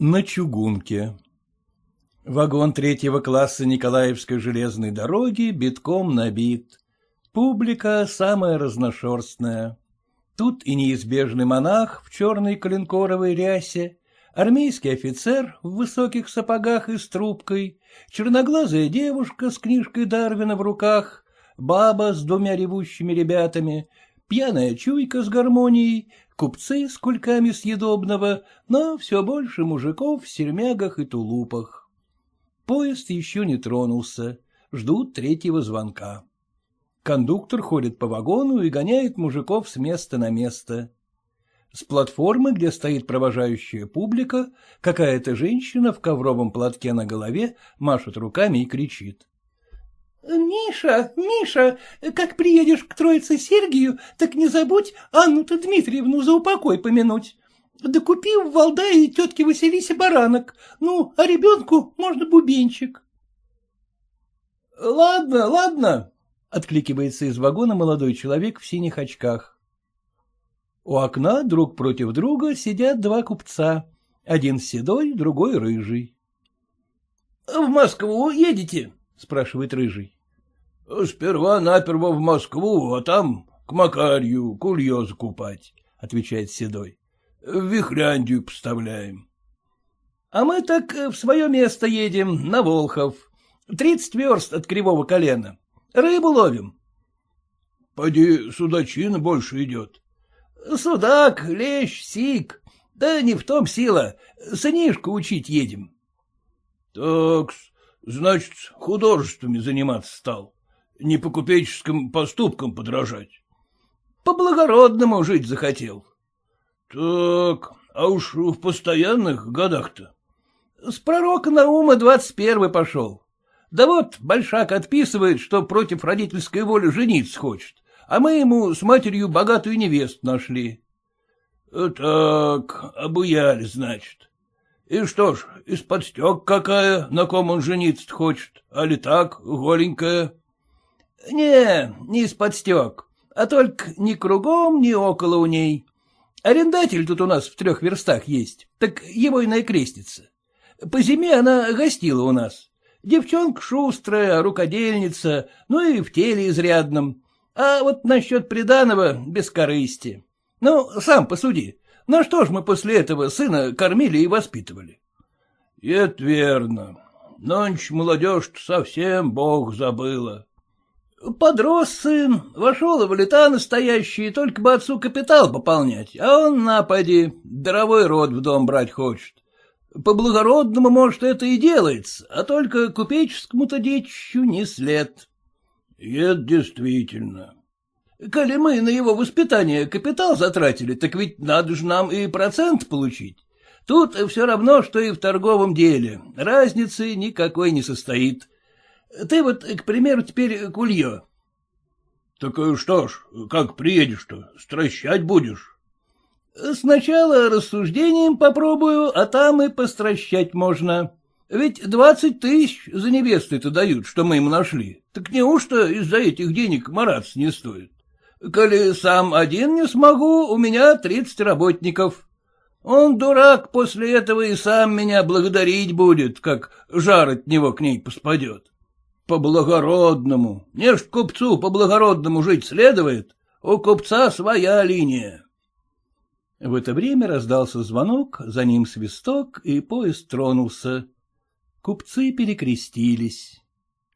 На чугунке Вагон третьего класса Николаевской железной дороги битком набит. Публика самая разношерстная. Тут и неизбежный монах в черной коленкоровой рясе, армейский офицер в высоких сапогах и с трубкой, черноглазая девушка с книжкой Дарвина в руках, баба с двумя ревущими ребятами, пьяная чуйка с гармонией, купцы с кульками съедобного, но все больше мужиков в сермягах и тулупах. Поезд еще не тронулся, ждут третьего звонка. Кондуктор ходит по вагону и гоняет мужиков с места на место. С платформы, где стоит провожающая публика, какая-то женщина в ковровом платке на голове машет руками и кричит. Миша, Миша, как приедешь к Троице Сергию, так не забудь Анну-то Дмитриевну за упокой помянуть. Да купи в Валдае тетке Василисе баранок, ну, а ребенку можно бубенчик. — Ладно, ладно, — откликивается из вагона молодой человек в синих очках. У окна друг против друга сидят два купца, один седой, другой рыжий. — В Москву едете? — спрашивает рыжий. — Сперва наперво в Москву, а там к Макарью кулье закупать, — отвечает Седой. — В Вихляндию поставляем. — А мы так в свое место едем, на Волхов. Тридцать верст от кривого колена. Рыбу ловим. — Поди, судачина больше идет. — Судак, лещ, сик. Да не в том сила. Сынишку учить едем. — Так, значит, художествами заниматься стал не по купеческим поступкам подражать. По-благородному жить захотел. Так, а уж в постоянных годах-то? С пророка Наума двадцать первый пошел. Да вот Большак отписывает, что против родительской воли жениться хочет, а мы ему с матерью богатую невесту нашли. Так, обуяли, значит. И что ж, из-под стек какая, на ком он жениться хочет, а ли так, голенькая? — Не, не из-под стек, а только ни кругом, ни около у ней. Арендатель тут у нас в трех верстах есть, так его иная крестница. По зиме она гостила у нас. Девчонка шустрая, рукодельница, ну и в теле изрядном. А вот насчет приданого без корысти. Ну, сам посуди, на что ж мы после этого сына кормили и воспитывали? — Это верно. Нонче молодежь совсем бог забыла. Подрос сын, вошел и в лета настоящие, только бы отцу капитал пополнять, а он, напади, даровой род в дом брать хочет. По-благородному, может, это и делается, а только купеческому-то детищу не след. Это действительно. Коли мы на его воспитание капитал затратили, так ведь надо же нам и процент получить. Тут все равно, что и в торговом деле, разницы никакой не состоит. Ты вот, к примеру, теперь кулье. — Так э, что ж, как приедешь-то, стращать будешь? — Сначала рассуждением попробую, а там и постращать можно. Ведь двадцать тысяч за невесты-то дают, что мы им нашли. Так неужто из-за этих денег мараться не стоит? Коли сам один не смогу, у меня тридцать работников. Он, дурак, после этого и сам меня благодарить будет, как жар от него к ней поспадет. По-благородному. Не ж купцу по-благородному жить следует. У купца своя линия. В это время раздался звонок, за ним свисток, и поезд тронулся. Купцы перекрестились.